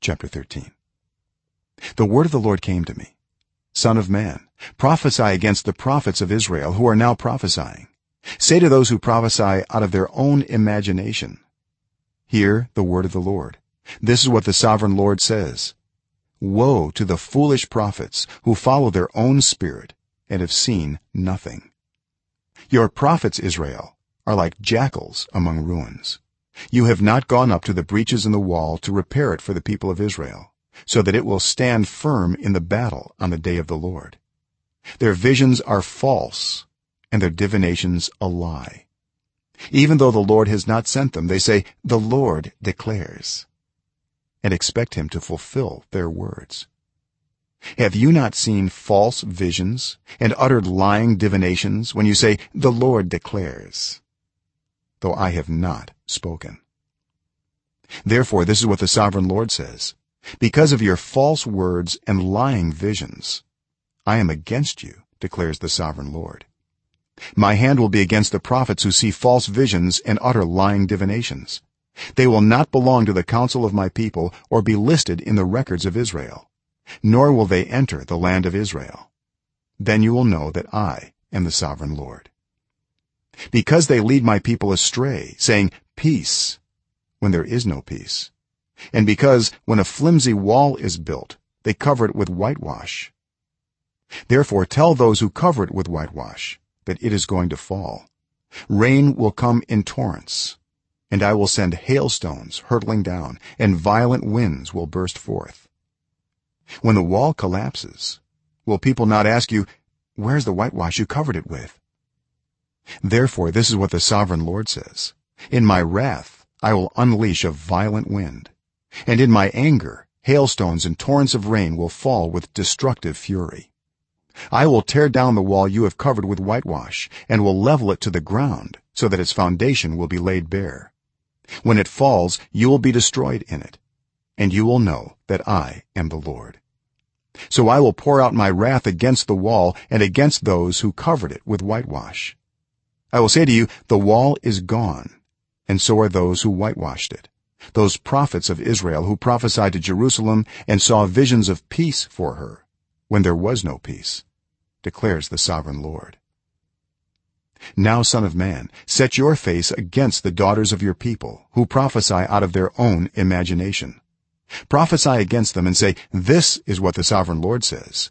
chapter 13 the word of the lord came to me. Son of man prophesy against the prophets of israel who are now prophesying. Say to those who prophesy out of their own imagination hear the word of the lord. This is what the sovereign lord says. Woe to the foolish prophets who follow their own spirit and have seen nothing. Your prophets israel are like jackals among ruins you have not gone up to the breaches in the wall to repair it for the people of israel so that it will stand firm in the battle on the day of the lord. Their visions are false and their divinations a lie. Even though the lord has not sent them they say the lord declares and expect him to fulfill their words. Have you not seen false visions and uttered lying divinations when you say the lord declares though i have not spoken. Therefore this is what the sovereign lord says. Because of your false words and lying visions i am against you declares the sovereign lord. My hand will be against the prophets who see false visions and utter lying divinations. They will not belong to the council of my people or be listed in the records of israel nor will they enter the land of israel. Then you will know that i am the sovereign lord because they lead my people astray saying peace when there is no peace. And because when a flimsy wall is built they cover it with whitewash. Therefore tell those who cover it with whitewash that it is going to fall. Rain will come in torrents and i will send hailstones hurtling down and violent winds will burst forth. When the wall collapses will people not ask you where's the whitewash you covered it with therefore this is what the sovereign lord says. In my wrath i will unleash a violent wind. And in my anger hailstones and torrents of rain will fall with destructive fury. I will tear down the wall you have covered with whitewash and will level it to the ground so that its foundation will be laid bare. When it falls you will be destroyed in it and you will know that i am the lord. So i will pour out my wrath against the wall and against those who covered it with whitewash i will say to you the wall is gone and so are those who whitewashed it. Those prophets of israel who prophesied to jerusalem and saw visions of peace for her when there was no peace declares the sovereign lord. Now son of man set your face against the daughters of your people who prophesy out of their own imagination. Prophesy against them and say this is what the sovereign lord says.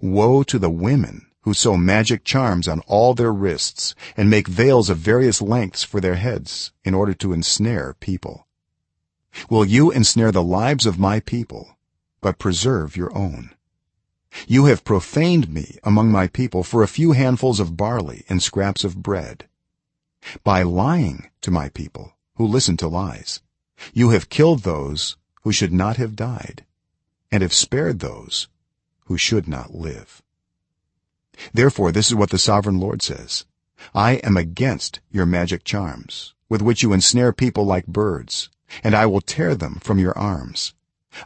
Woe to the women who sew magic charms on all their wrists and make veils of various lengths for their heads in order to ensnare people. Will you ensnare the lives of my people but preserve your own? You have profaned me among my people for a few handfuls of barley and scraps of bread. By lying to my people who listen to lies you have killed those who should not have died and have spared those who should not live therefore this is what the sovereign lord says. I am against your magic charms with which you ensnare people like birds and i will tear them from your arms.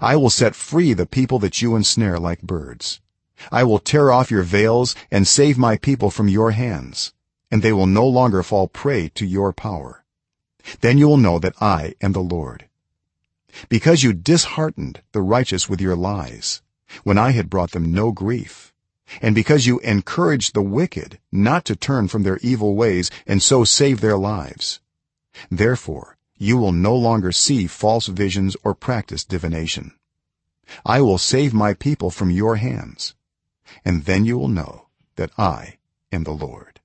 I will set free the people that you ensnare like birds. I will tear off your veils and save my people from your hands and they will no longer fall prey to your power. Then you will know that i am the lord. Because you disheartened the righteous with your lies when i had brought them no grief and because you encouraged the wicked not to turn from their evil ways and so save their lives therefore you will no longer see false visions or practice divination. I will save my people from your hands and then you will know that i am the lord